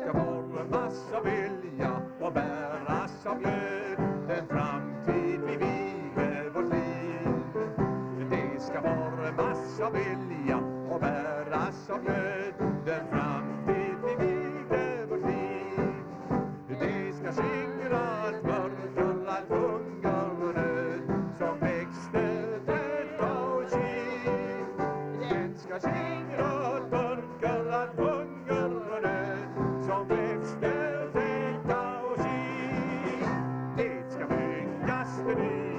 ska vår massa vilja och bäras av glöd den framtid vi vive vårt liv. Det ska formas av vilja och bäras av glöd den framtid vi vive vårt liv. Det ska skingra allt mörker, allt hunger och nöd som växte, träd och kyl. Den ska skingra City.